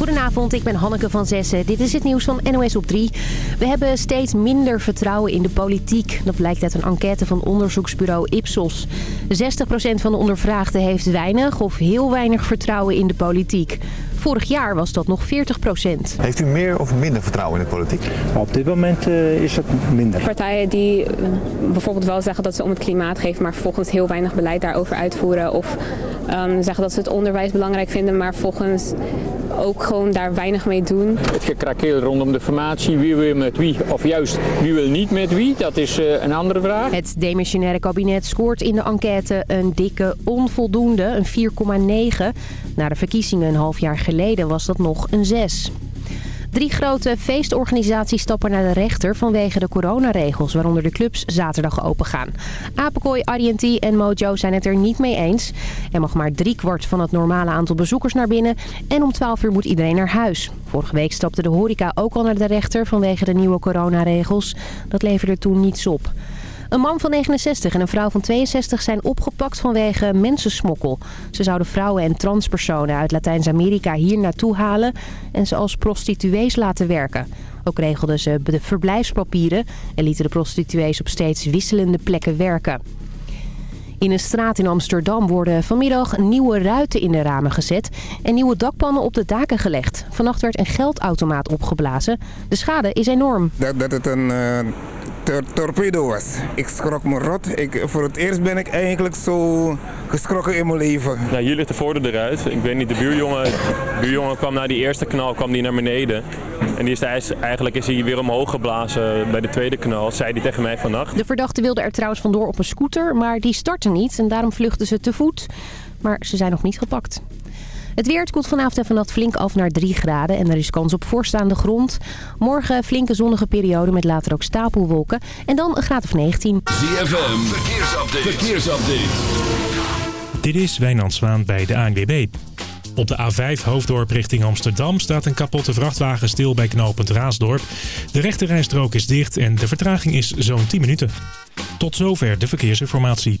Goedenavond, ik ben Hanneke van Zessen. Dit is het nieuws van NOS op 3. We hebben steeds minder vertrouwen in de politiek. Dat blijkt uit een enquête van onderzoeksbureau Ipsos. 60% van de ondervraagden heeft weinig of heel weinig vertrouwen in de politiek. Vorig jaar was dat nog 40% Heeft u meer of minder vertrouwen in de politiek? Op dit moment uh, is het minder. Partijen die uh, bijvoorbeeld wel zeggen dat ze om het klimaat geven... maar vervolgens heel weinig beleid daarover uitvoeren. Of um, zeggen dat ze het onderwijs belangrijk vinden... maar volgens ook gewoon daar weinig mee doen. Het gekrakeel rondom de formatie, wie wil met wie of juist wie wil niet met wie, dat is uh, een andere vraag. Het demissionaire kabinet scoort in de enquête een dikke onvoldoende, een 4,9. Na de verkiezingen een half jaar geleden was dat nog een 6. Drie grote feestorganisaties stappen naar de rechter vanwege de coronaregels... waaronder de clubs zaterdag opengaan. Apenkooi, Arienti en Mojo zijn het er niet mee eens. Er mag maar driekwart van het normale aantal bezoekers naar binnen... en om 12 uur moet iedereen naar huis. Vorige week stapte de horeca ook al naar de rechter vanwege de nieuwe coronaregels. Dat leverde toen niets op. Een man van 69 en een vrouw van 62 zijn opgepakt vanwege mensensmokkel. Ze zouden vrouwen en transpersonen uit Latijns-Amerika hier naartoe halen en ze als prostituees laten werken. Ook regelden ze de verblijfspapieren en lieten de prostituees op steeds wisselende plekken werken. In een straat in Amsterdam worden vanmiddag nieuwe ruiten in de ramen gezet... en nieuwe dakpannen op de daken gelegd. Vannacht werd een geldautomaat opgeblazen. De schade is enorm. Dat, het een torpedo was. Ik schrok me rot. Ik, voor het eerst ben ik eigenlijk zo geschrokken in mijn leven. Nou, hier ligt de voordeur eruit. Ik weet niet, de buurjongen, de buurjongen kwam na die eerste knal kwam die naar beneden. En die is, eigenlijk is hij weer omhoog geblazen bij de tweede knal, zei hij tegen mij vannacht. De verdachte wilde er trouwens vandoor op een scooter, maar die startte niet. En daarom vluchtten ze te voet. Maar ze zijn nog niet gepakt. Het weer het koelt vanavond en vannacht flink af naar 3 graden en er is kans op voorstaande grond. Morgen flinke zonnige periode met later ook stapelwolken en dan een graad of 19. ZFM, verkeersupdate. verkeersupdate. Dit is Wijnand Zwaan bij de ANWB. Op de A5 Hoofddorp richting Amsterdam staat een kapotte vrachtwagen stil bij knooppunt Raasdorp. De rechterrijstrook is dicht en de vertraging is zo'n 10 minuten. Tot zover de verkeersinformatie.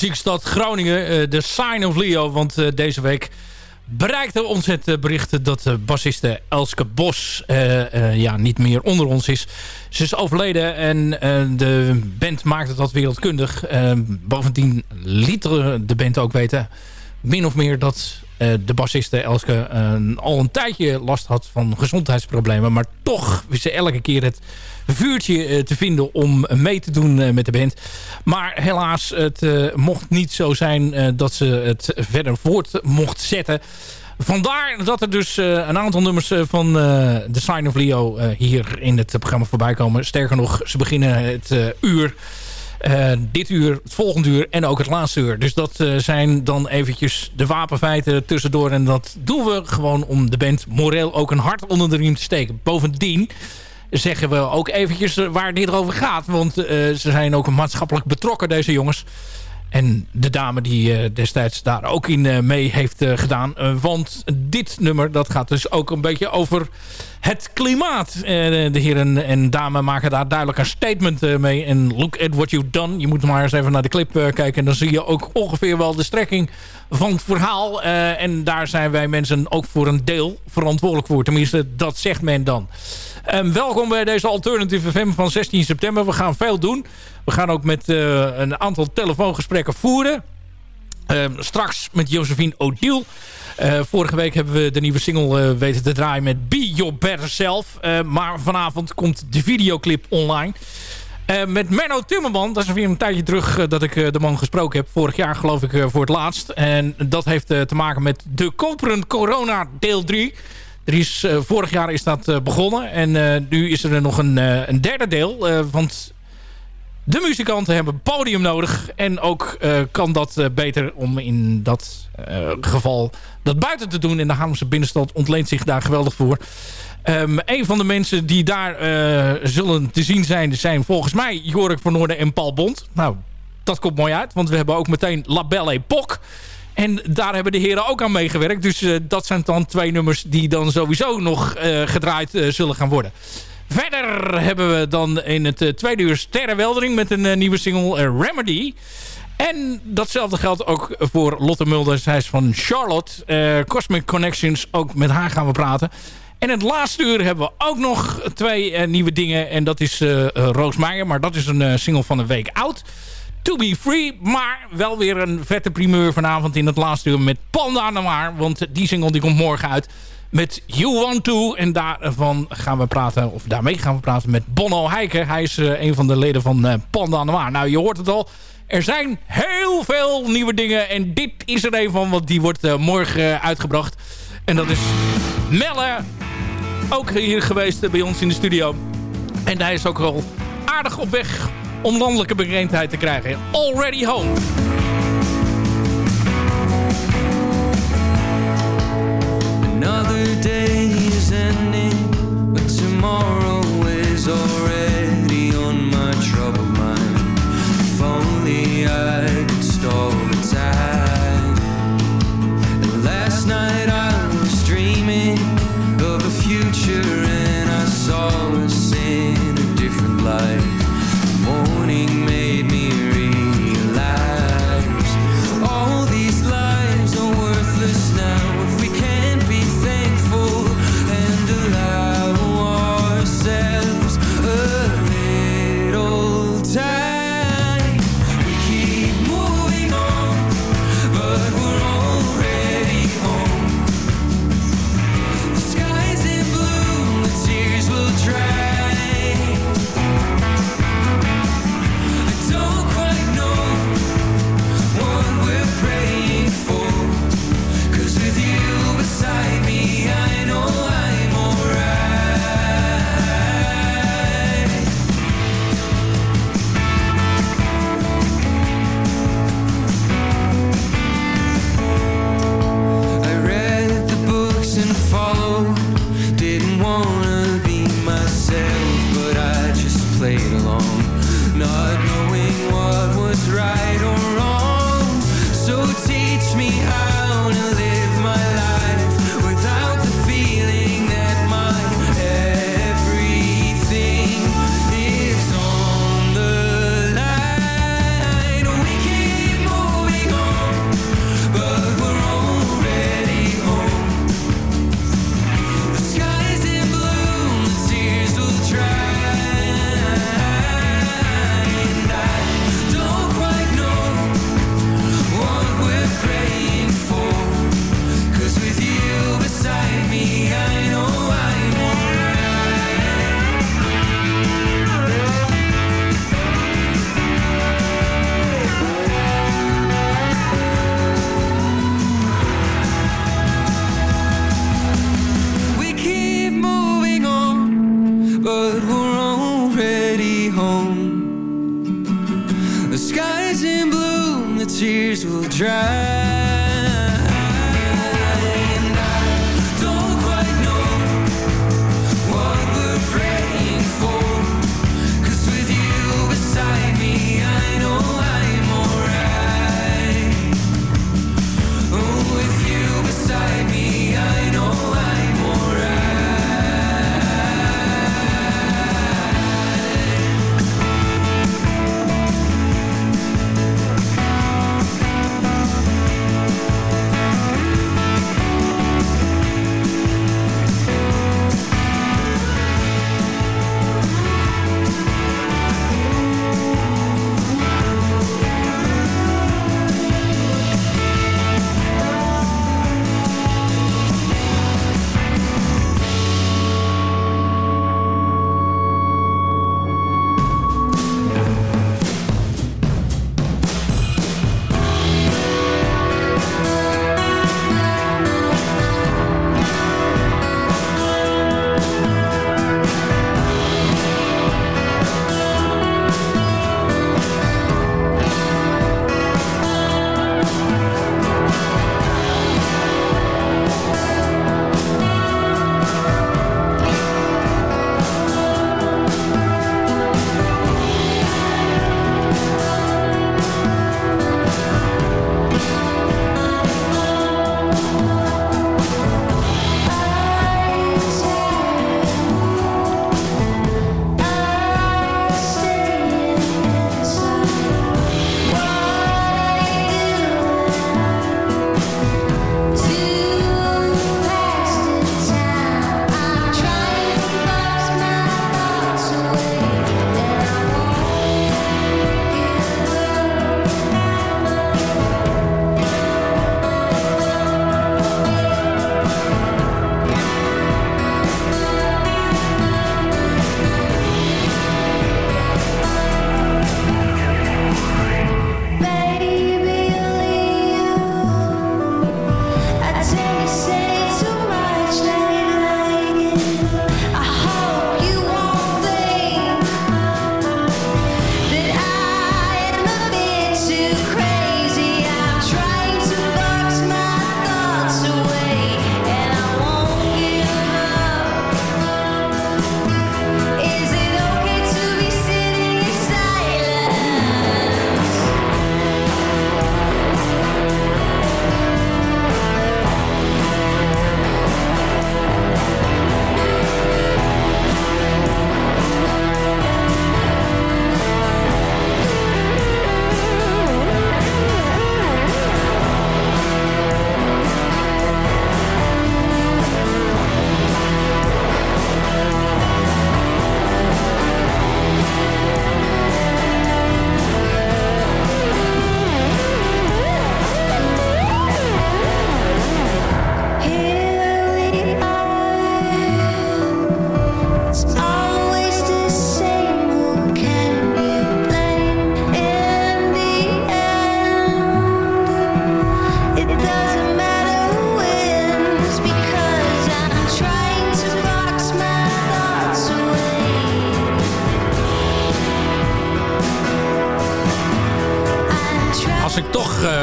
Muziekstad Groningen, eh, de Sign of Leo. Want eh, deze week bereikte ons het eh, bericht dat de bassiste Elske Bos ja, niet meer onder ons is. Ze is overleden en de band maakte dat wereldkundig. Bovendien liet de band ook weten, min of meer, dat de bassiste Elske eh, al een tijdje last had van gezondheidsproblemen. Maar toch wist ze elke keer het vuurtje eh, te vinden om mee te doen eh, met de band. Maar helaas, het eh, mocht niet zo zijn eh, dat ze het verder voort mocht zetten. Vandaar dat er dus eh, een aantal nummers eh, van eh The Sign of Leo eh, hier in het programma voorbij komen. Sterker nog, ze beginnen het eh, uur. Eh, dit uur, het volgende uur en ook het laatste uur. Dus dat eh, zijn dan eventjes de wapenfeiten tussendoor. En dat doen we gewoon om de band moreel ook een hart onder de riem te steken. Bovendien zeggen we ook eventjes waar dit over gaat. Want eh, ze zijn ook maatschappelijk betrokken, deze jongens. En de dame die eh, destijds daar ook in eh, mee heeft eh, gedaan. Want dit nummer, dat gaat dus ook een beetje over het klimaat. De heren en dame maken daar duidelijk een statement mee. En look at what you've done. Je moet maar eens even naar de clip kijken. En dan zie je ook ongeveer wel de strekking van het verhaal. En daar zijn wij mensen ook voor een deel verantwoordelijk voor. Tenminste, dat zegt men dan. Welkom bij deze Alternative FM van 16 september. We gaan veel doen. We gaan ook met eh, een aantal telefoongesprekken voeren. Ehm, straks met Josephine O'Deal. Eh, vorige week hebben we de nieuwe single eh, weten te draaien met Be Your Better Self. Maar vanavond komt de videoclip online. Met Menno Timmerman, dat is weer een tijdje terug dat ik de man gesproken heb. Vorig jaar geloof ik voor het laatst. En dat heeft te maken met de Koperen Corona deel 3. Eh, vorig jaar is dat eh, begonnen. En eh, nu is er nog een, een derde deel. want de muzikanten hebben een podium nodig. En ook kan dat beter om in dat geval dat buiten te doen. En de Haarlemse binnenstad ontleent zich daar geweldig voor. Ehm, een van de mensen die daar zullen te zien zijn... zijn volgens mij Jorik van Noorden en Paul Bond. Nou, dat komt mooi uit. Want we hebben ook meteen La Belle Époque. En daar hebben de heren ook aan meegewerkt. Dus eh, dat zijn dan twee nummers die dan sowieso nog eh, gedraaid eh, zullen gaan worden. Verder hebben we dan in het tweede uur Sterrenweldering met een nieuwe single Remedy. En datzelfde geldt ook voor Lotte Mulder. Zij is van Charlotte. Cosmic Connections, ook met haar gaan we praten. En het laatste uur hebben we ook nog twee nieuwe dingen. En dat is Roos Meijer. Maar dat is een single van een week oud. To Be Free. Maar wel weer een vette primeur vanavond in het laatste uur met Panda Noir. Want die single die komt morgen uit met You Want To. En daarvan gaan we praten, of daarmee gaan we praten met Bonno Heijken. Hij is eh, een van de leden van eh, Panda Noir. Nou, je hoort het al. Er zijn heel veel nieuwe dingen. En dit is er een van, want die wordt eh, morgen uitgebracht. En dat is Melle. Ook hier geweest bij ons in de studio. En hij is ook al aardig op weg om landelijke bekendheid te krijgen. Already Home. Another day is ending, but tomorrow is already on my troubled mind. If only I could stall the. And last night I was dreaming of a future, and I saw us in a different light. try.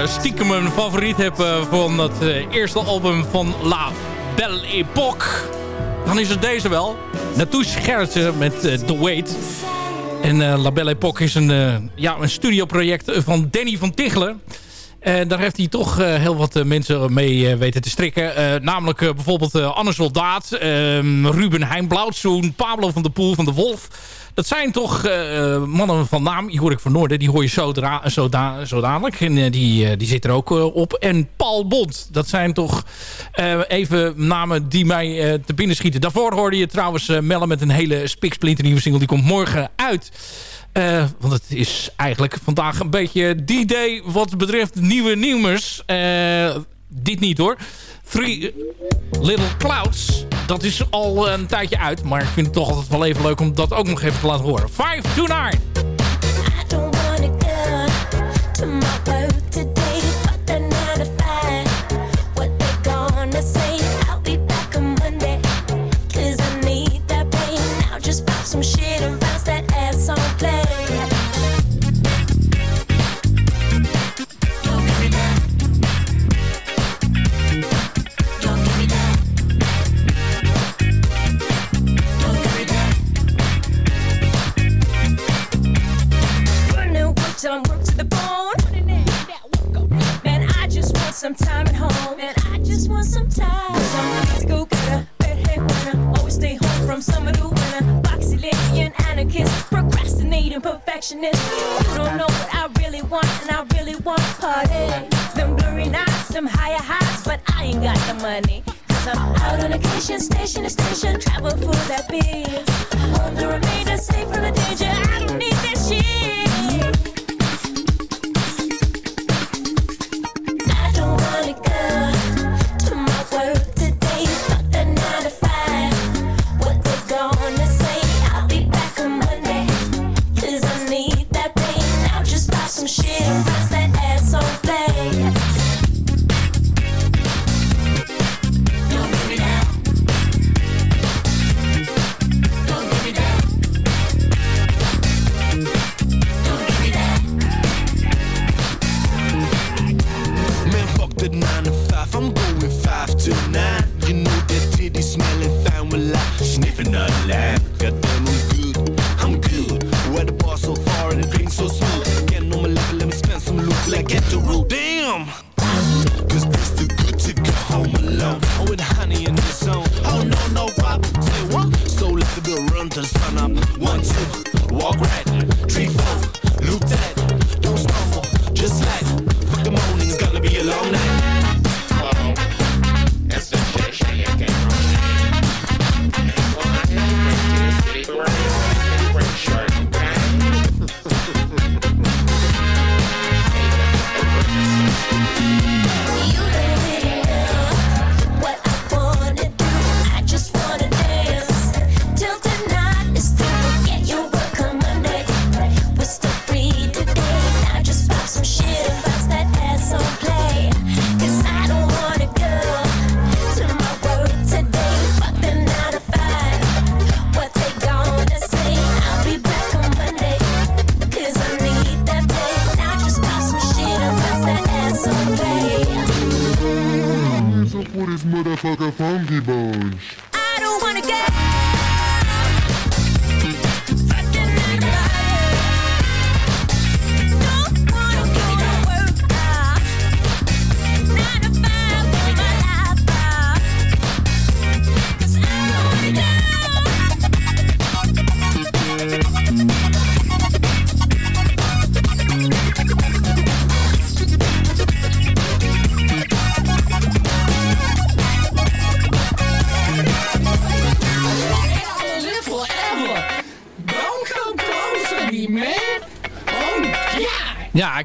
Stiekem een favoriet heb eh, van dat eh, eerste album van La Belle Époque... dan is het deze wel. Natouche Gerritsen met eh, The Wait. En La Belle Époque is een, ja, een studioproject van Danny van Tichelen. Daar heeft hij toch eh, heel wat eh, mensen mee eh, weten te strikken. Namelijk bijvoorbeeld Anne Soldaat, ehm, Ruben Heijn Pablo van der Poel van de Wolf. Dat zijn toch mannen van naam. Die hoor ik van Noorden. Die hoor je zo, zo, zo dadelijk. En die, die zit er ook op. En Paul Bond. Dat zijn toch even namen die mij te binnen schieten. Daarvoor hoorde je trouwens Mellen met een hele spiksplinternieuwe single. Die komt morgen uit. Eh, want het is eigenlijk vandaag een beetje die day wat betreft nieuwe nieuwers. Eh, dit niet hoor. Three Little Clouds. Dat is al een tijdje uit. Maar ik vind het toch altijd wel even leuk om dat ook nog even te laten horen. 5 to 9. I don't till I'm worked to the bone. Man, I just want some time at home. Man, I just want some time. Some go getter, bedhead winner. Always stay home from summer to winter. Boxy lady and anarchist. Procrastinating perfectionist. You don't know what I really want, and I really want party. Them blurry nights, them higher highs, but I ain't got the money. Cause I'm out on occasion, station to station, travel for that biz. Home to remain safe from the danger. I don't need that shit.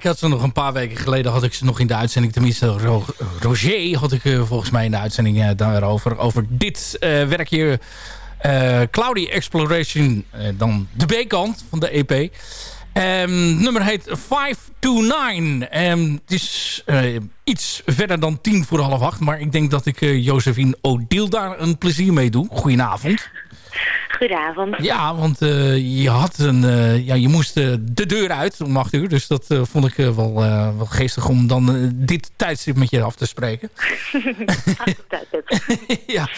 Ik had ze nog een paar weken geleden had ik ze nog in de uitzending. Tenminste, Ro- Roger had ik eh, volgens mij in de uitzending eh, daarover. Over dit eh, werkje Cloudy Exploration, dan de B-kant van de EP. Ehm, nummer heet 5 to 9. Ehm, het is iets verder dan tien voor half acht. Maar ik denk dat ik Josephine Odile daar een plezier mee doe. Goedenavond. Goedenavond. Ja, want eh, je, had een, eh, ja, je moest eh, de deur uit om acht uur. Dus dat vond ik wel, wel geestig om dan dit tijdstip met je af te spreken. ja.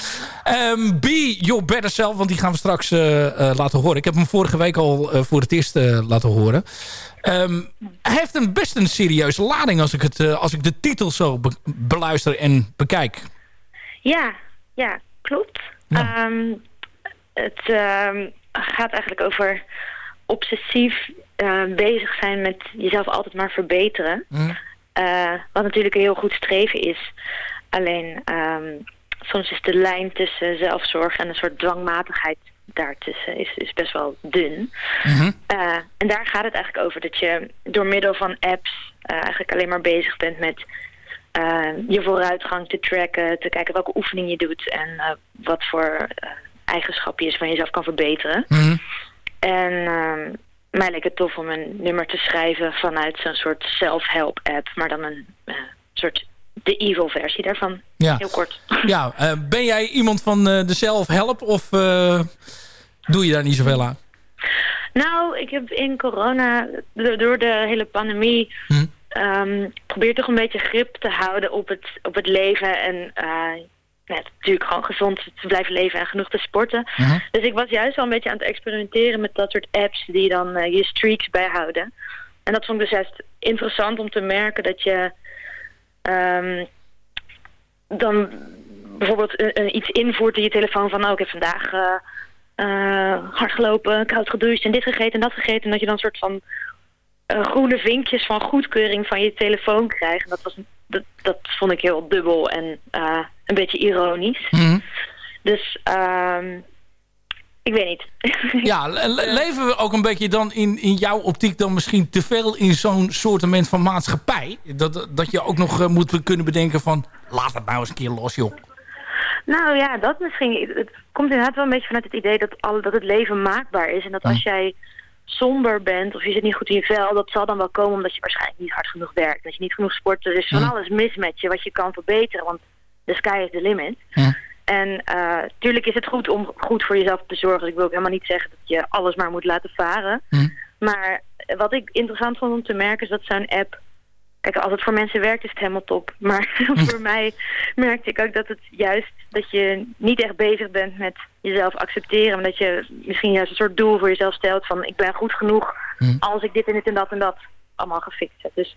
Ehm, be your better self, want die gaan we straks laten horen. Ik heb hem vorige week al voor het eerst laten horen. Ehm, hij heeft een best een serieuze lading als ik, het, als ik de titel zo be- beluister en bekijk. Ja, ja, klopt. Ehm, het ehm, gaat eigenlijk over obsessief eh, bezig zijn met jezelf altijd maar verbeteren. Eh, wat natuurlijk een heel goed streven is. Alleen ehm, soms is de lijn tussen zelfzorg en een soort dwangmatigheid daartussen is, is best wel dun. Eh, en daar gaat het eigenlijk over dat je door middel van apps eigenlijk alleen maar bezig bent met je vooruitgang te tracken, te kijken welke oefening je doet en wat voor eh, eigenschappen je van jezelf kan verbeteren. En ehm, mij leek het tof om een nummer te schrijven vanuit zo'n soort self-help app, maar dan een eh, soort de evil versie daarvan. Ja. Heel kort. Ja, eh, ben jij iemand van eh, de zelfhelp of doe je daar niet zoveel aan? Nou, ik heb in corona, do- door de hele pandemie, ehm, probeer toch een beetje grip te houden op het, op het leven. En ja, natuurlijk gewoon gezond te blijven leven en genoeg te sporten. Dus ik was juist wel een beetje aan het experimenteren met dat soort apps die dan eh, je streaks bijhouden. En dat vond ik dus juist interessant om te merken dat je ehm, dan bijvoorbeeld een- een iets invoert in je telefoon van... nou, ik heb vandaag eh, eh, hard gelopen, koud gedoucht en dit gegeten en dat gegeten. En dat je dan een soort van groene vinkjes van goedkeuring van je telefoon krijgt. En dat, was, dat, dat vond ik heel dubbel en eh, een beetje ironisch. Dus ehm, ik weet niet. Ja, le- le- leven we ook een beetje dan in, in jouw optiek dan misschien te veel in zo'n soortement van maatschappij? Dat, dat je ook nog eh, moet kunnen bedenken van, laat het nou eens een keer los joh. Nou ja, dat misschien. Het komt inderdaad wel een beetje vanuit het idee dat, al, dat het leven maakbaar is. En dat als jij somber bent of je zit niet goed in je vel, dat zal dan wel komen omdat je waarschijnlijk niet hard genoeg werkt. Dat je niet genoeg sport. Er is van alles mis met je wat je kan verbeteren, want the sky is the limit. En uh, tuurlijk is het goed om goed voor jezelf te zorgen. Dus ik wil ook helemaal niet zeggen dat je alles maar moet laten varen. Maar wat ik interessant vond om te merken is dat zo'n app... Kijk, als het voor mensen werkt is het helemaal top. Maar voor mij merkte ik ook dat het juist... dat je niet echt bezig bent met jezelf accepteren. Maar dat je misschien juist een soort doel voor jezelf stelt van... ik ben goed genoeg als ik dit en dit en dat en dat allemaal gefixt heb. Dus,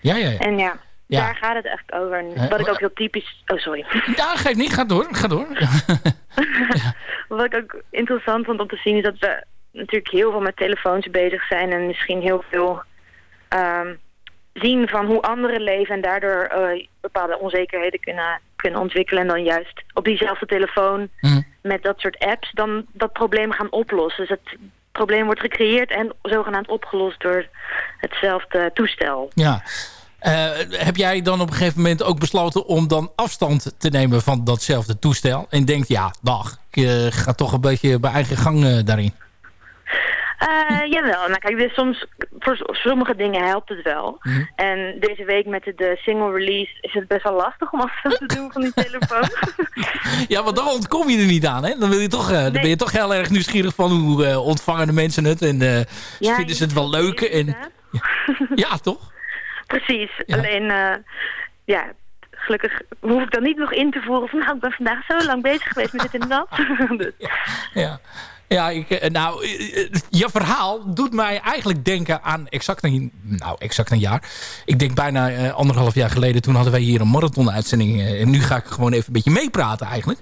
Ja, ja, ja. En ja, Ja. daar gaat het eigenlijk over. Wat ik ook heel typisch... Oh, sorry. Ja, geef niet, ga door, ga door. Wat ik ook interessant vond om te zien is dat we natuurlijk heel veel met telefoons bezig zijn en misschien heel veel ehm, zien van hoe anderen leven en daardoor eh, bepaalde onzekerheden kunnen, kunnen ontwikkelen en dan juist op diezelfde telefoon met dat soort apps dan dat probleem gaan oplossen. Dus het probleem wordt gecreëerd en zogenaamd opgelost door hetzelfde toestel. Ja. Eh, heb jij dan op een gegeven moment ook besloten om dan afstand te nemen van datzelfde toestel? En denkt, ja, dag, ik eh, ga toch een beetje bij eigen gang daarin. Eh, jawel, nou kijk, dus soms, voor sommige dingen helpt het wel. En deze week met de, de single release is het best wel lastig om afstand te doen van die telefoon. Ja, want dan ontkom je er niet aan, hè? Dan, wil je toch, eh, dan ben je toch heel erg nieuwsgierig van hoe eh, ontvangen de mensen het. En Ja, vinden ze het wel leuk? En, ja, toch? Precies, alleen ja, gelukkig hoef ik dan niet nog in te voeren van nou, ik ben vandaag zo lang bezig geweest met dit en dat. dus, Ja. Ja, ik, eh, nou, eh, eh, je verhaal doet mij eigenlijk denken aan exact een, nou, exact een jaar. Ik denk bijna anderhalf jaar geleden, toen hadden wij hier een marathon-uitzending. en nu ga ik gewoon even een beetje meepraten eigenlijk.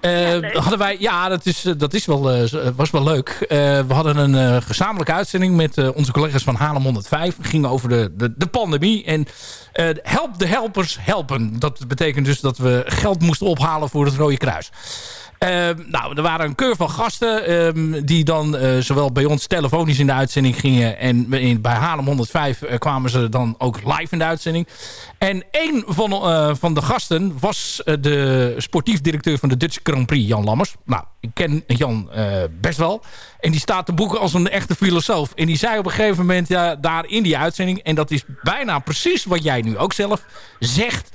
Eh, hadden wij, ja, dat, is, dat is wel, was wel leuk. We hadden een gezamenlijke uitzending met onze collega's van Haarlem 105. Het ging over de, de, de pandemie. En help de helpers helpen. Dat betekent dus dat we geld moesten ophalen voor het Rode Kruis. Ehm, nou, er waren een keur van gasten ehm, die dan eh, zowel bij ons telefonisch in de uitzending gingen en bij Haarlem 105 eh, kwamen ze dan ook live in de uitzending. En een van, eh, van de gasten was de sportief directeur van de Dutch Grand Prix, Jan Lammers. Nou, ik ken Jan best wel. En die staat te boeken als een echte filosoof. En die zei op een gegeven moment ja, daar in die uitzending... en dat is bijna precies wat jij nu ook zelf zegt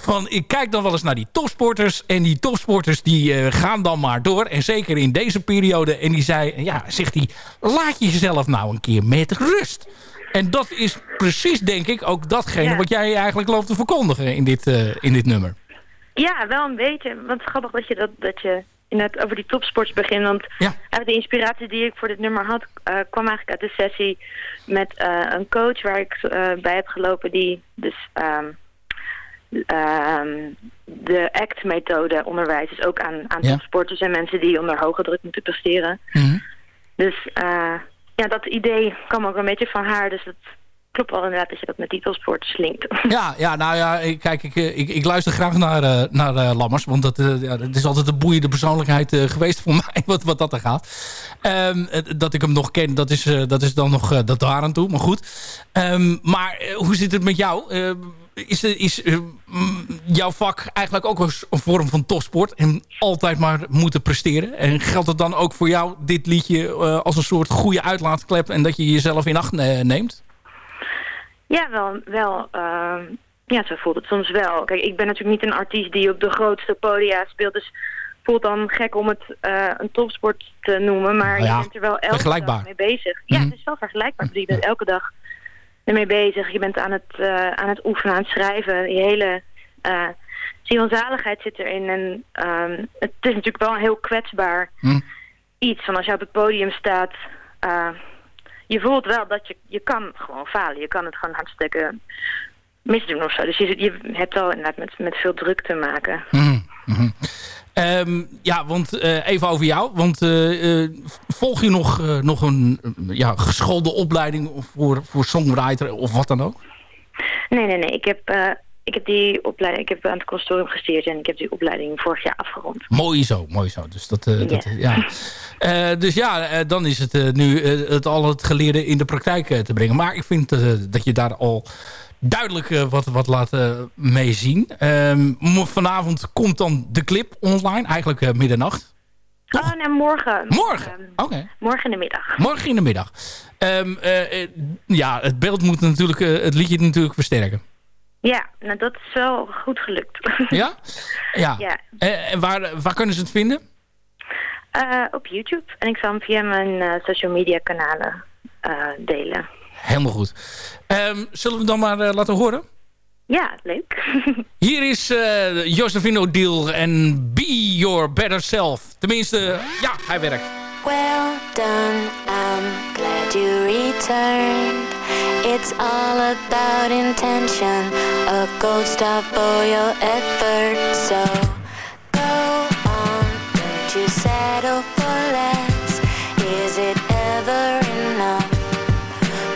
van ik kijk dan wel eens naar die topsporters. En die topsporters die eh, gaan dan maar door. En zeker in deze periode. En die zei, ja, zegt hij, laat je jezelf nou een keer met rust. En dat is precies, denk ik, ook datgene Ja. wat jij eigenlijk loopt te verkondigen in dit, eh, in dit nummer. Ja, wel een beetje. Want grappig dat je, dat, dat je inderdaad over die topsports begint. Want eigenlijk de inspiratie die ik voor dit nummer had... eh, kwam eigenlijk uit de sessie met een coach waar ik bij heb gelopen... die dus ehm, ehm, de ACT-methode onderwijst. Dus ook aan, aan Ja. topsporters en mensen die onder hoge druk moeten presteren. Dus eh, ja, dat idee kwam ook een beetje van haar. Dus het klopt wel inderdaad dat je dat met die topsporters linkt. Ja, ja nou ja, kijk, ik, eh, ik, ik luister graag naar, eh, naar Lammers. Want dat, ja, dat is altijd een boeiende persoonlijkheid geweest voor mij, wat, wat dat er gaat. Ehm, eh, dat ik hem nog ken, dat is, dat is dan nog dat daar aan toe. Maar goed. Ehm, maar hoe zit het met jou? Eh, is is eh, mm, jouw vak eigenlijk ook een vorm van topsport? En altijd maar moeten presteren? En geldt het dan ook voor jou, dit liedje, eh, als een soort goede uitlaatklep... en dat je jezelf in acht ne- neemt? Ja, wel. wel ehm, ja, zo voelt het soms wel. Kijk, ik ben natuurlijk niet een artiest die op de grootste podia speelt. Dus het voelt dan gek om het eh, een topsport te noemen. Maar Nou ja, je bent er wel elke dag mee bezig. Ja, het is wel vergelijkbaar. Je bent elke dag ermee bezig. Je bent aan het, eh, aan het oefenen, aan het schrijven. Je hele eh ziel en zaligheid zit erin. En ehm, het is natuurlijk wel een heel kwetsbaar iets. Van als je op het podium staat... eh, je voelt wel dat je, je kan gewoon falen. Je kan het gewoon hartstikke misdoen of zo. Dus je, je hebt wel inderdaad met, met veel druk te maken. Mhm, mhm. Ehm, ja, want eh, even over jou. Want eh, eh, volg je nog, nog een ja, geschoolde opleiding voor, voor songwriter of wat dan ook? Nee, nee, nee. Ik heb, ik heb die opleiding... Ik heb aan het consortium gestuurd en ik heb die opleiding vorig jaar afgerond. Mooi zo, mooi zo. Dus, dat, dat, Ja. dus ja, dan is het nu het al het geleerde in de praktijk te brengen. Maar ik vind dat je daar al duidelijk eh, wat, wat laat eh, mee zien. Ehm, vanavond komt dan de clip online, eigenlijk eh, middernacht. Oh, nee, morgen. Morgen? Ehm, Oké. Morgen in de middag. Morgen in de middag. Ehm, eh, eh, ja, het beeld moet natuurlijk eh, het liedje natuurlijk versterken. Ja, nou dat is wel goed gelukt. Ja? Ja. Ja. En waar, waar kunnen ze het vinden? Op YouTube. En ik zal hem via mijn social media kanalen delen. Helemaal goed. Ehm, zullen we hem dan maar eh, laten horen? Ja, leuk. Hier is eh Josephine O'Deal en Be Your Better Self. Tenminste, ja, hij werkt. Well done, I'm glad you returned. It's all about intention, a gold star for your effort. So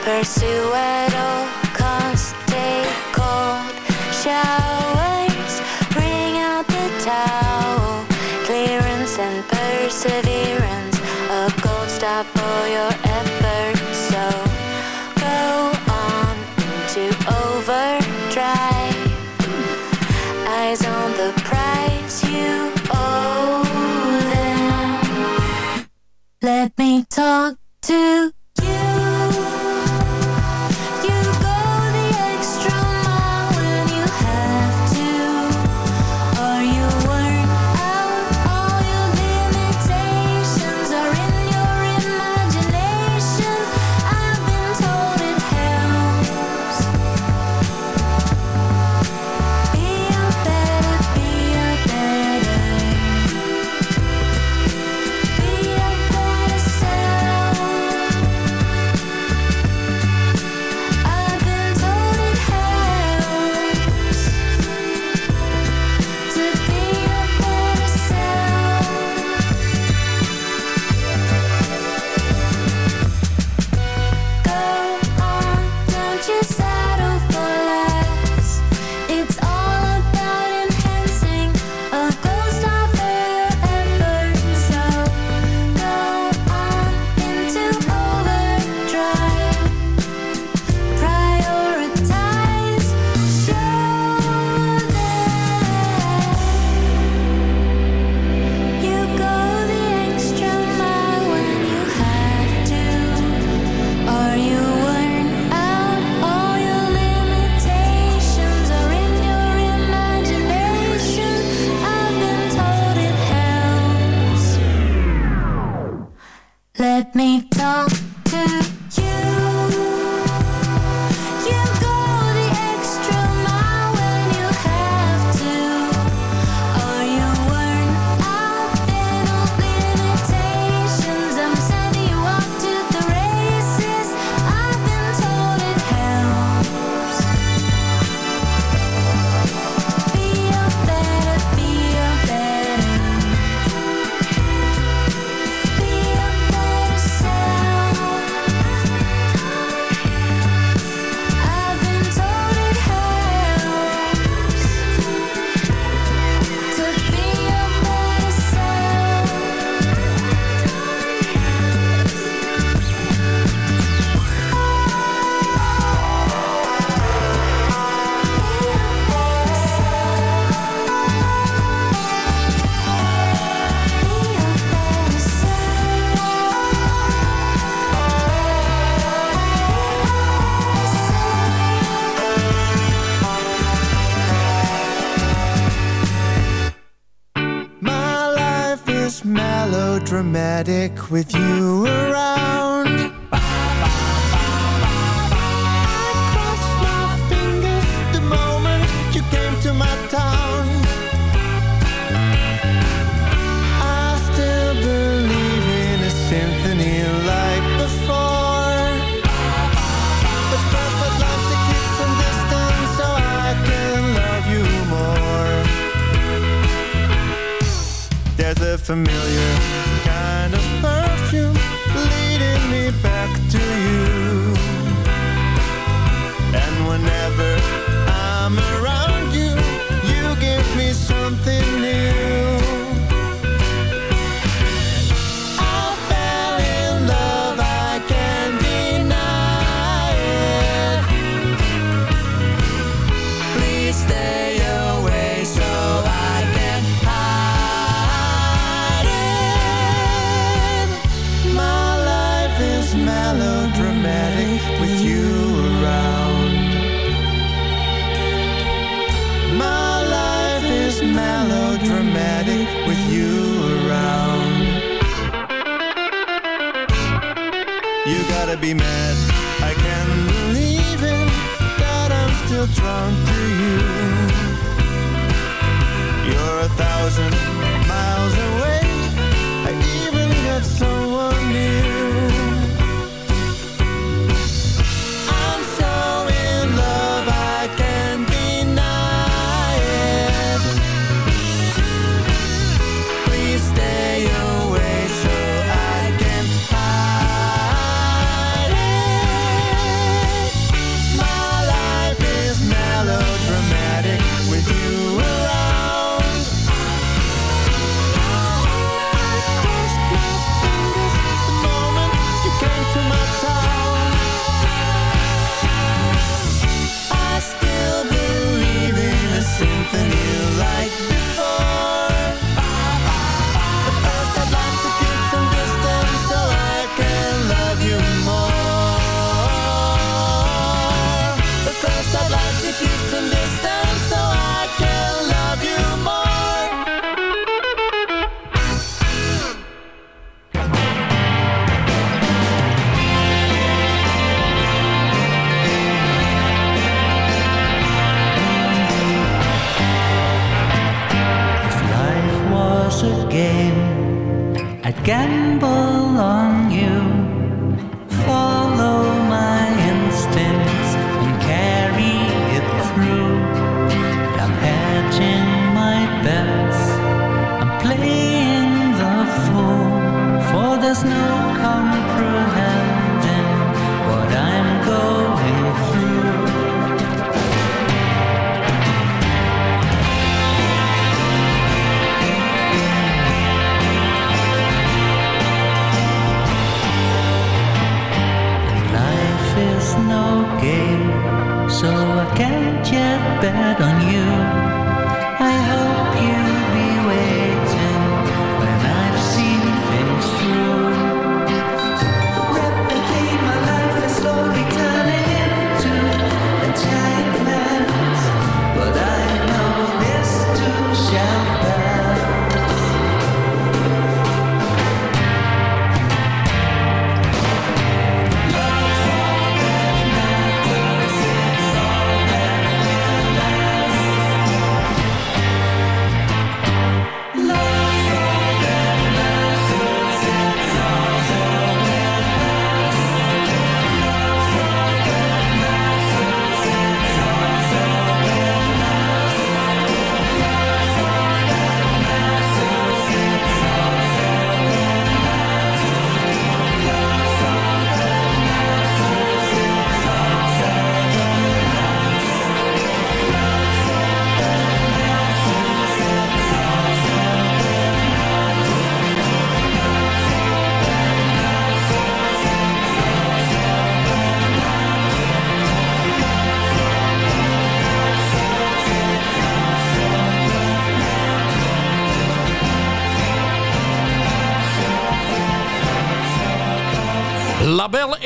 Pursue at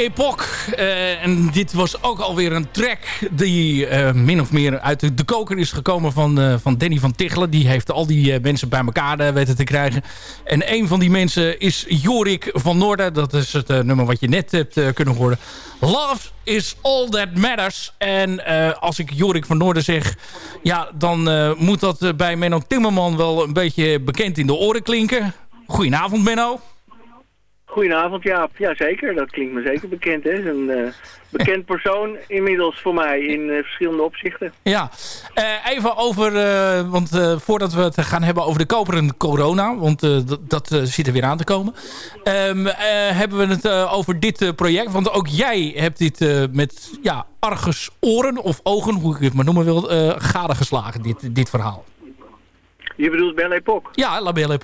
Époque. Eh, en dit was ook alweer een track die eh, min of meer uit de, koker is gekomen van, eh, van Danny van Tichelen. Die heeft al die mensen bij elkaar weten te krijgen. En een van die mensen is Jorik van Noorden. Dat is het nummer wat je net hebt kunnen horen. Love is all that matters. En als ik Jorik van Noorden zeg... ja, dan moet dat bij Menno Timmerman wel een beetje bekend in de oren klinken. Goedenavond Menno. Goedenavond Jaap, ja zeker, dat klinkt me zeker bekend. Hè? Een eh, bekend persoon inmiddels voor mij in eh, verschillende opzichten. Ja, Eh, even over, want voordat we het gaan hebben over de koperen corona, want dat, zit er weer aan te komen, Ehm, eh, hebben we het over dit project. Want ook jij hebt dit met ja, argus oren of ogen, hoe ik het maar noemen wil, gadegeslagen, dit, dit verhaal. Je bedoelt Belle Époque? Ja, La Belle.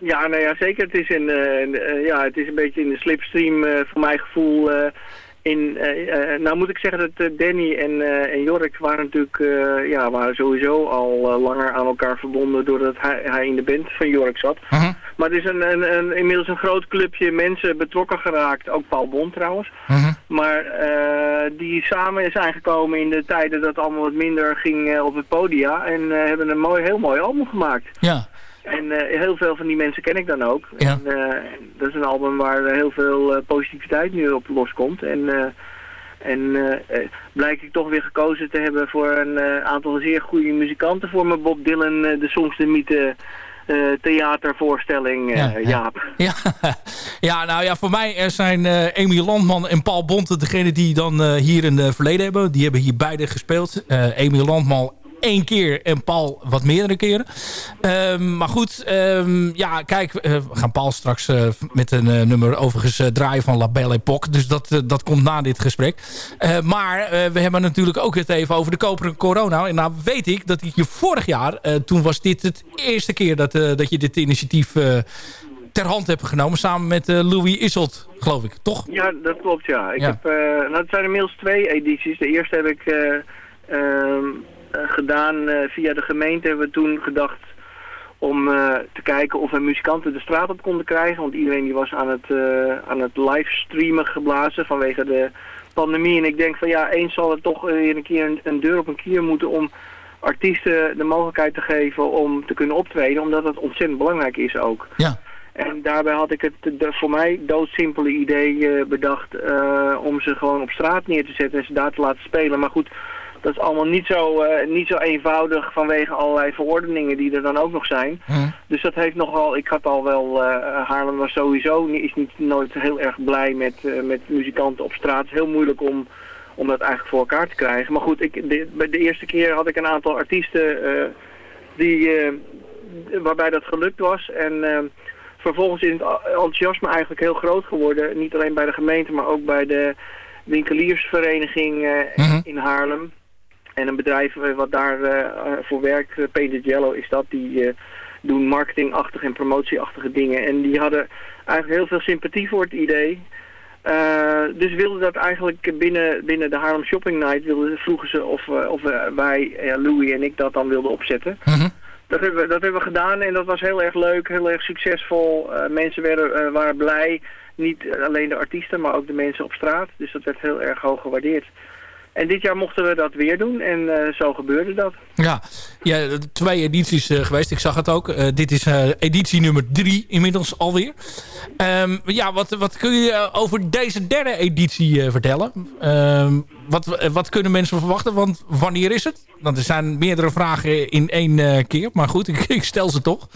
Ja, nou ja, zeker. Het is een, eh, eh, ja, het is een beetje in de slipstream eh, voor mijn gevoel. in, nou moet ik zeggen dat Danny en, en Jorik waren natuurlijk ja, waren sowieso al langer aan elkaar verbonden doordat hij, hij in de band van Jorik zat. Maar er is een, een, een, inmiddels een groot clubje mensen betrokken geraakt, ook Paul Bond trouwens. Maar eh, die samen zijn gekomen in de tijden dat het allemaal wat minder ging op het podia. En hebben een mooi, heel mooi album gemaakt. Ja. En eh, heel veel van die mensen ken ik dan ook. Ja. En, eh, dat is een album waar heel veel eh, positiviteit nu op loskomt. En, eh, en eh, eh, blijk ik toch weer gekozen te hebben voor een aantal zeer goede muzikanten voor mijn Bob Dylan, de Songs de Mythe theatervoorstelling, eh, Jaap. Ja. ja, nou ja, voor mij er zijn Emiel Landman en Paul Bonte degene die dan hier een eh, verleden hebben. Die hebben hier beide gespeeld. Emiel Landman één keer en Paul wat meerdere keren. Ehm, maar goed, ehm, ja, kijk, eh, we gaan Paul straks eh, met een eh, nummer overigens draaien van La Belle Époque. Dus dat, dat komt na dit gesprek. Maar we hebben natuurlijk ook het even over de koperen corona. En nou weet ik dat ik je vorig jaar, toen was dit het eerste keer dat, dat je dit initiatief ter hand hebt genomen. Samen met Louis Isselt, geloof ik, toch? Ja, dat klopt, ja. Ik Ja. Heb, nou, het zijn inmiddels twee edities. De eerste heb ik eh, ehm, eh, gedaan eh, via de gemeente. Hebben we toen gedacht om eh, te kijken of we muzikanten de straat op konden krijgen. Want iedereen die was aan het, eh, aan het livestreamen geblazen vanwege de pandemie. En ik denk van ja, eens zal er toch weer een keer een, een deur op een kier moeten om artiesten de mogelijkheid te geven om te kunnen optreden. Omdat het ontzettend belangrijk is ook. Ja. En daarbij had ik het de, voor mij doodsimpele idee eh, bedacht eh, om ze gewoon op straat neer te zetten en ze daar te laten spelen. Maar goed, dat is allemaal niet zo, eh, niet zo eenvoudig vanwege allerlei verordeningen die er dan ook nog zijn. Dus dat heeft nogal, ik had al wel, eh Haarlem was sowieso, is niet nooit heel erg blij met, eh, met muzikanten op straat. Het is heel moeilijk om, om dat eigenlijk voor elkaar te krijgen. Maar goed, ik, de, de eerste keer had ik een aantal artiesten die, waarbij dat gelukt was. En vervolgens is het enthousiasme eigenlijk heel groot geworden. Niet alleen bij de gemeente, maar ook bij de winkeliersvereniging eh, in Haarlem. En een bedrijf eh, wat daar eh, eh, voor werkt, Painted Yellow is dat, die doen marketingachtige en promotieachtige dingen. En die hadden eigenlijk heel veel sympathie voor het idee. Dus wilden dat eigenlijk binnen, binnen de Haarlem Shopping Night, wilden, vroegen ze of, of wij, ja, Louis en ik, dat dan wilden opzetten. Dat hebben, we, dat hebben we gedaan en dat was heel erg leuk, heel erg succesvol. Mensen werden, waren blij, niet alleen de artiesten, maar ook de mensen op straat. Dus dat werd heel erg hoog gewaardeerd. En dit jaar mochten we dat weer doen en eh, zo gebeurde dat. Ja, ja twee edities eh, geweest. Ik zag het ook. Eh, dit is editie nummer drie inmiddels alweer. Ehm, ja, wat, wat kun je over deze derde editie vertellen? Ehm, wat, wat kunnen mensen verwachten? Want wanneer is het? Want er zijn meerdere vragen in één keer. Maar goed, ik, ik stel ze toch.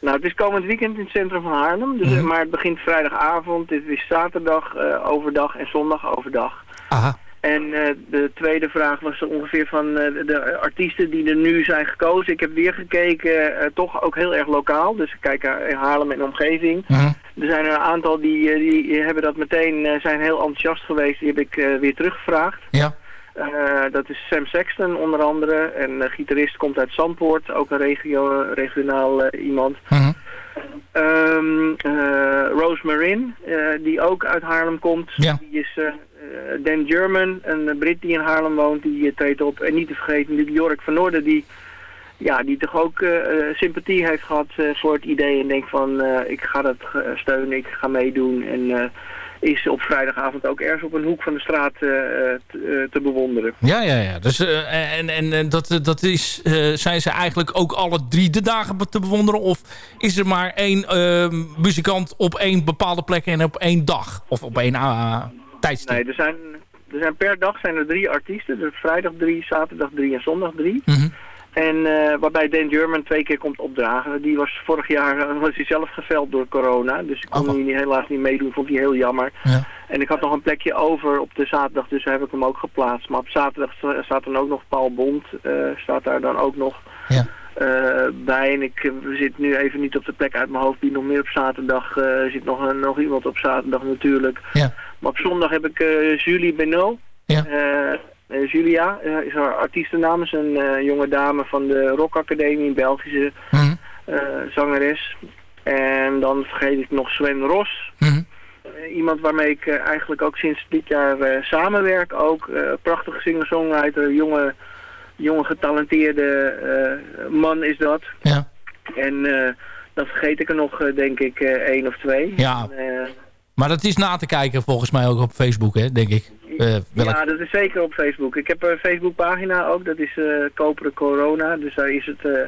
Nou, het is komend weekend in het centrum van Haarlem. Dus, eh, Maar het begint vrijdagavond, dit is zaterdag overdag en zondag overdag. Aha. En eh, de tweede vraag was er ongeveer van eh, de, artiesten die er nu zijn gekozen. Ik heb weer gekeken, eh, toch ook heel erg lokaal. Dus ik kijk naar Haarlem en omgeving. Er zijn er een aantal die, die hebben dat meteen, zijn heel enthousiast geweest. Die heb ik weer teruggevraagd. Ja. Dat is Sam Sexton onder andere. En gitarist komt uit Zandpoort, ook een regio, regionaal iemand. Ehm, eh, Rose Marin, eh, die ook uit Haarlem komt. Ja. Die is eh, Dan German, een Brit die in Haarlem woont, die treedt op. En niet te vergeten natuurlijk Jorik van Noorden, die, ja, die toch ook sympathie heeft gehad eh, voor het idee. En denkt van, ik ga dat steunen, ik ga meedoen. En is op vrijdagavond ook ergens op een hoek van de straat eh, eh, te, bewonderen. Ja, ja, ja. Dus, eh, en en, en dat, dat is, zijn ze eigenlijk ook alle drie de dagen te bewonderen? Of is er maar één eh, muzikant op één bepaalde plek en op één dag? Of op één uh, tijdstip? Nee, er zijn, er zijn per dag zijn er drie artiesten. Dus vrijdag drie, zaterdag drie en zondag drie. Mhm. En eh, waarbij Dan German twee keer komt opdragen. Die was vorig jaar eh, was hij zelf geveld door corona. Dus ik kon hij helaas niet meedoen. Vond hij heel jammer. En ik had nog een plekje over op de zaterdag. Dus heb ik hem ook geplaatst. Maar op zaterdag sta- staat dan ook nog Paul Bond. eh, staat daar dan ook nog eh, bij. En ik zit nu even niet op de plek uit mijn hoofd. Die nog meer op zaterdag. zit nog, nog iemand op zaterdag natuurlijk. Maar op zondag heb ik Julie Benoot. Eh, eh, Julia eh, is haar artiestennaam. Is een eh, jonge dame van de Rock Academie, een Belgische eh, zangeres. En dan vergeet ik nog Sven Ros. Mhm. Iemand waarmee ik eigenlijk ook sinds dit jaar samenwerk. Ook prachtige singer-songwriter, jonge, jonge getalenteerde man is dat. Ja. En dan vergeet ik er nog, denk ik, één of twee. Ja. En, Maar dat is na te kijken volgens mij ook op Facebook, hè, denk ik. Eh, Ja, dat is zeker op Facebook. Ik heb een Facebookpagina ook, dat is eh Koperen Corona. Dus daar is het eh,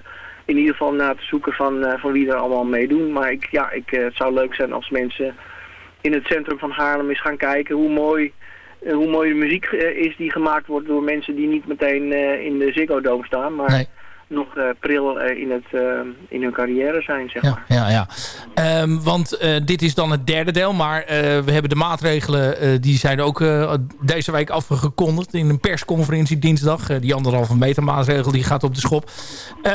in ieder geval na te zoeken van, van wie er allemaal meedoen. Maar ik, ja, ik, het zou leuk zijn als mensen in het centrum van Haarlem eens gaan kijken hoe mooi, hoe mooi de muziek is die gemaakt wordt door mensen die niet meteen in de Ziggo Dome staan. Maar nog eh, pril eh, in, het, eh, in hun carrière zijn, zeg maar. Ja, ja. Ehm, want dit is dan het derde deel. Maar we hebben de maatregelen, die zijn ook deze week afgekondigd in een persconferentie dinsdag. Die anderhalve meter maatregel die gaat op de schop.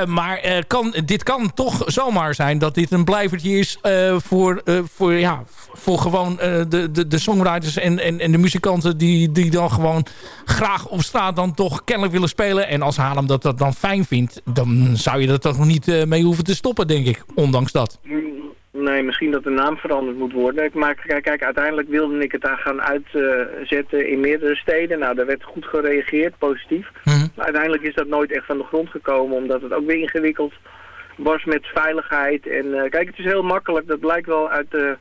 Maar kan, dit kan toch zomaar zijn dat dit een blijvertje is voor, voor, ja, voor gewoon eh, de, de, de songwriters en, en, en de muzikanten die, die dan gewoon graag op straat dan toch kennelijk willen spelen. En als Haarlem dat, dat dan fijn vindt, dan zou je er toch niet eh, mee hoeven te stoppen, denk ik. Ondanks dat. Nee, misschien dat de naam veranderd moet worden. Ik maak, kijk, kijk, uiteindelijk wilde ik het daar gaan uitzetten in meerdere steden. Nou, daar werd goed gereageerd, positief. Maar uiteindelijk is dat nooit echt van de grond gekomen, omdat het ook weer ingewikkeld was met veiligheid. En eh, kijk, het is heel makkelijk, dat blijkt wel uit de,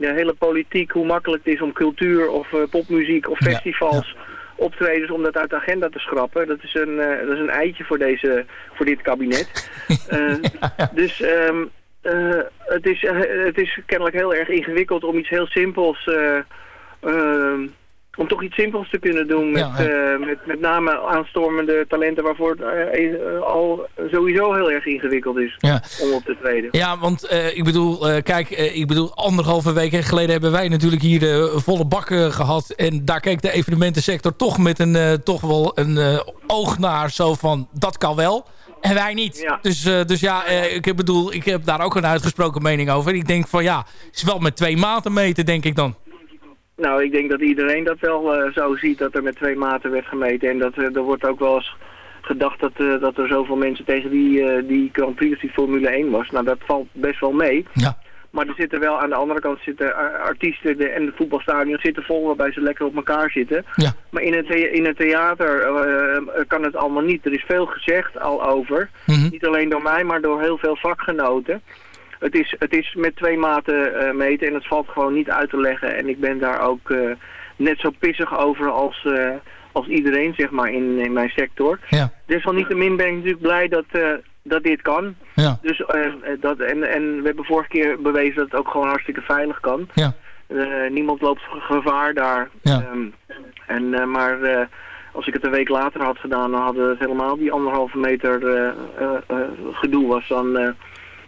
de hele politiek, hoe makkelijk het is om cultuur of eh, popmuziek of festivals optredens om dat uit de agenda te schrappen. Dat is een, eh, dat is een eitje voor, deze, voor dit kabinet. Eh, Dus ehm, eh, het, is, het is kennelijk heel erg ingewikkeld om iets heel simpels... eh, ehm, om toch iets simpels te kunnen doen met, eh, met, met name aanstormende talenten waarvoor het eh, eh, al sowieso heel erg ingewikkeld is Ja. om op te treden. Ja, want ik bedoel, kijk, ik bedoel, anderhalve week geleden hebben wij natuurlijk hier de volle bak eh, gehad. En daar keek de evenementensector toch met een, toch wel een oog naar zo van, dat kan wel. En wij niet. Dus, dus ja, eh, ik bedoel, ik heb daar ook een uitgesproken mening over. Ik denk van ja, het is wel met twee maten meten, denk ik dan. Nou, ik denk dat iedereen dat wel eh, zo ziet, dat er met twee maten werd gemeten. En dat, eh, er wordt ook wel eens gedacht dat, eh, dat er zoveel mensen tegen die, eh, die Grand Prix die Formule 1 was. Nou, dat valt best wel mee. Ja. Maar er zitten wel aan de andere kant zitten ar- artiesten de, en de voetbalstadions zitten vol waarbij ze lekker op elkaar zitten. Ja. Maar in het, in het theater kan het allemaal niet. Er is veel gezegd al over. Niet alleen door mij, maar door heel veel vakgenoten. Het is, het is met twee maten eh, meten en het valt gewoon niet uit te leggen. En ik ben daar ook eh, net zo pissig over als, eh, als iedereen, zeg maar, in, in mijn sector. Ja. Desalniettemin ben ik natuurlijk blij dat, dat dit kan. Ja. Dus, dat, en, en we hebben vorige keer bewezen dat het ook gewoon hartstikke veilig kan. Ja. Niemand loopt ge- gevaar daar. Ja. Ehm, en, maar als ik het een week later had gedaan, dan hadden we het helemaal die anderhalve meter gedoe was dan,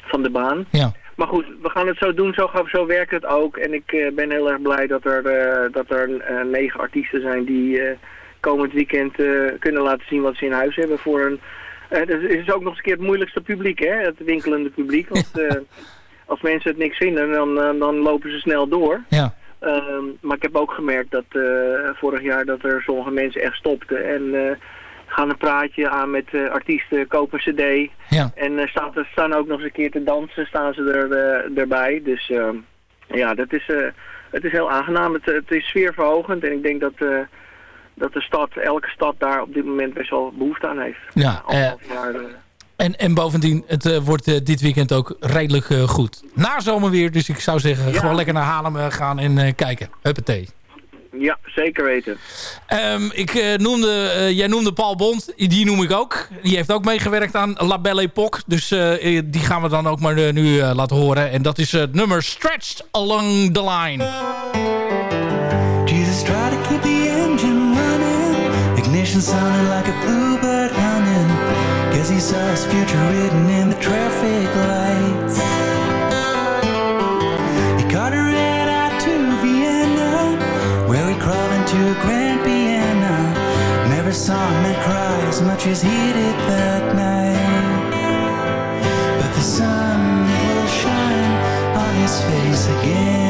van de baan. Ja. Maar goed, we gaan het zo doen, zo, gaan- zo werkt het ook. En ik eh, ben heel erg blij dat er, eh, dat er eh, negen artiesten zijn die komend weekend kunnen laten zien wat ze in huis hebben voor een... dat is ook nog eens een keer het moeilijkste publiek, hè? Het winkelende publiek. Want als mensen het niks vinden, dan, dan lopen ze snel door. Ja. Ehm, maar ik heb ook gemerkt dat vorig jaar dat er sommige mensen echt stopten. En gaan een praatje aan met uh, artiesten, kopen cd. Ja. En eh, staan, staan ook nog eens een keer te dansen, staan ze er, uh, erbij. Dus ehm, ja, dat is, het is heel aangenaam. Het, is sfeerverhogend en ik denk dat, dat de stad, elke stad daar op dit moment best wel behoefte aan heeft. Ja, en, en bovendien, het wordt dit weekend ook redelijk goed. Na zomerweer, dus ik zou zeggen, gewoon lekker naar Haarlem gaan en kijken. Huppatee. Ja, zeker weten. Um, ik, uh, noemde, uh, jij noemde Paul Bond, die noem ik ook. Die heeft ook meegewerkt aan La Belle Époque. Dus eh, die gaan we dan ook maar nu laten horen. En dat is het nummer Stretched Along the Line. Jesus, try to keep the engine running. Ignition sounding like a bluebird running. Guess he saw his future written in. much as he did that night. But the sun will shine on his face again.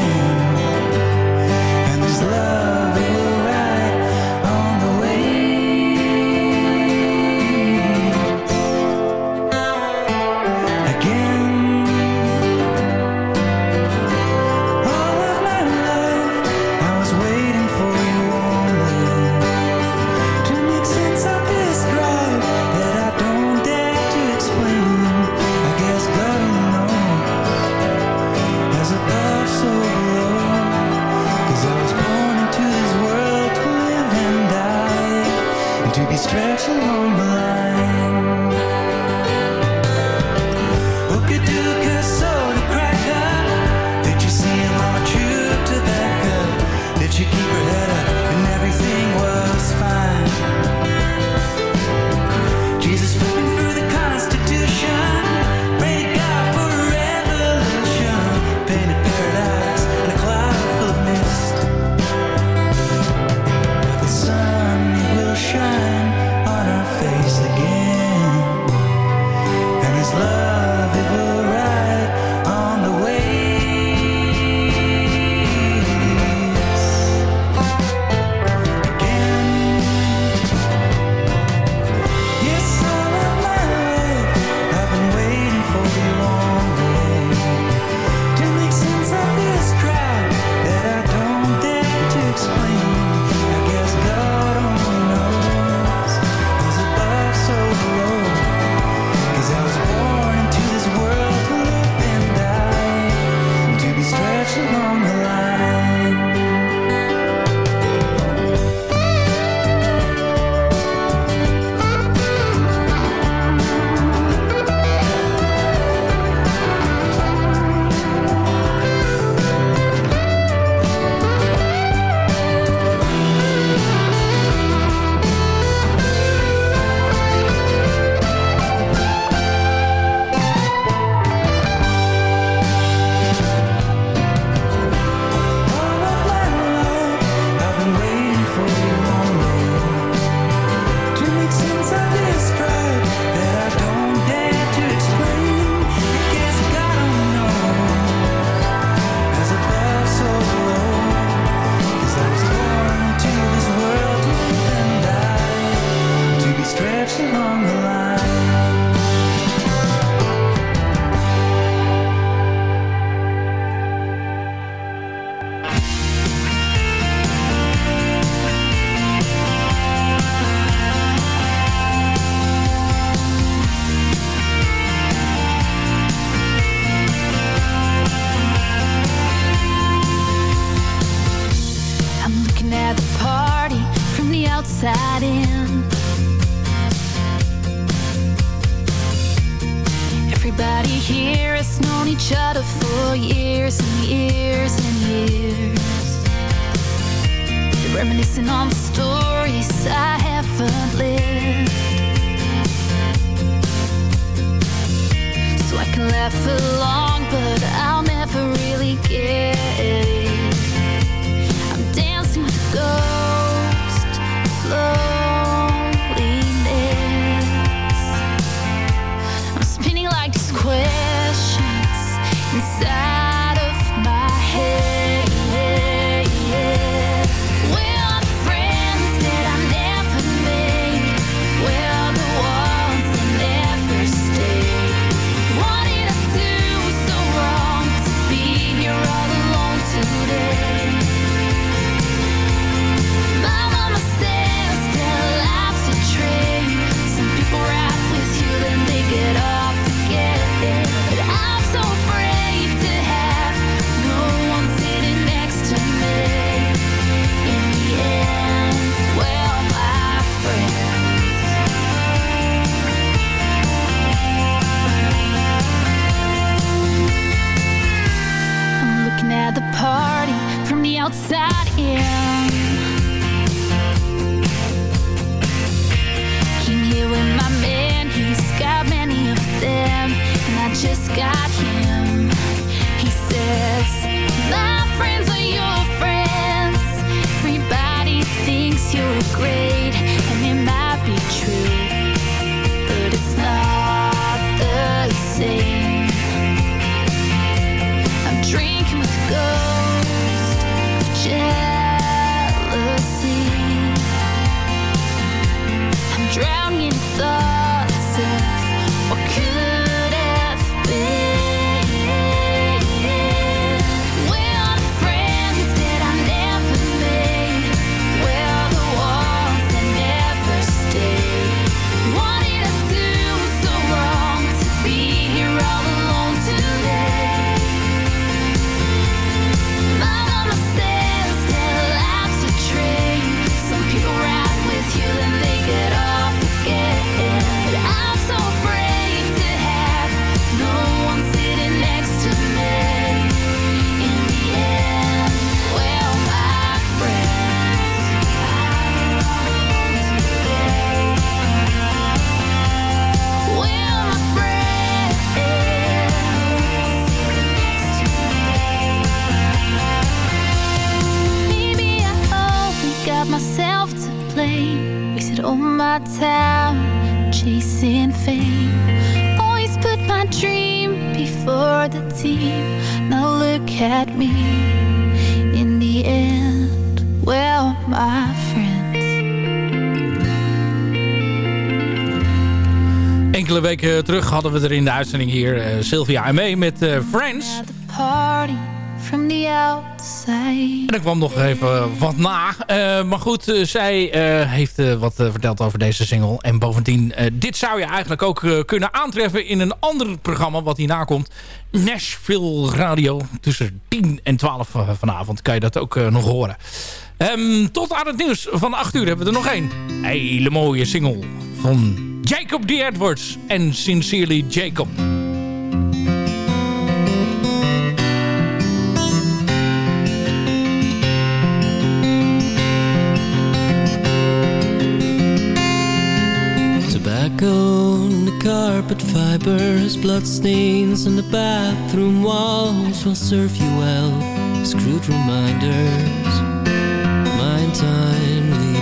Eh, terug hadden we er in de uitzending hier eh, Sylvia en mee met eh, Friends. En er kwam nog even wat na. Maar goed, zij heeft wat verteld over deze single. En bovendien, dit zou je eigenlijk ook kunnen aantreffen in een ander programma wat hierna komt. Nashville Radio. Tussen 10 en 12 vanavond kan je dat ook nog horen. Ehm, tot aan het nieuws van 8 uur hebben we er nog één. Hele mooie single van Jacob D. Edwards en Sincerely Jacob. Tobacco, the carpet fibers, bloodstains on the bathroom walls will serve you well. Screwed reminders, mind time.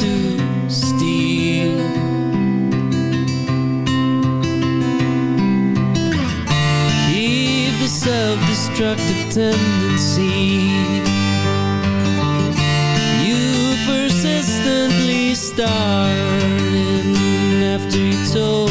destructive tendency. You persistently started after you told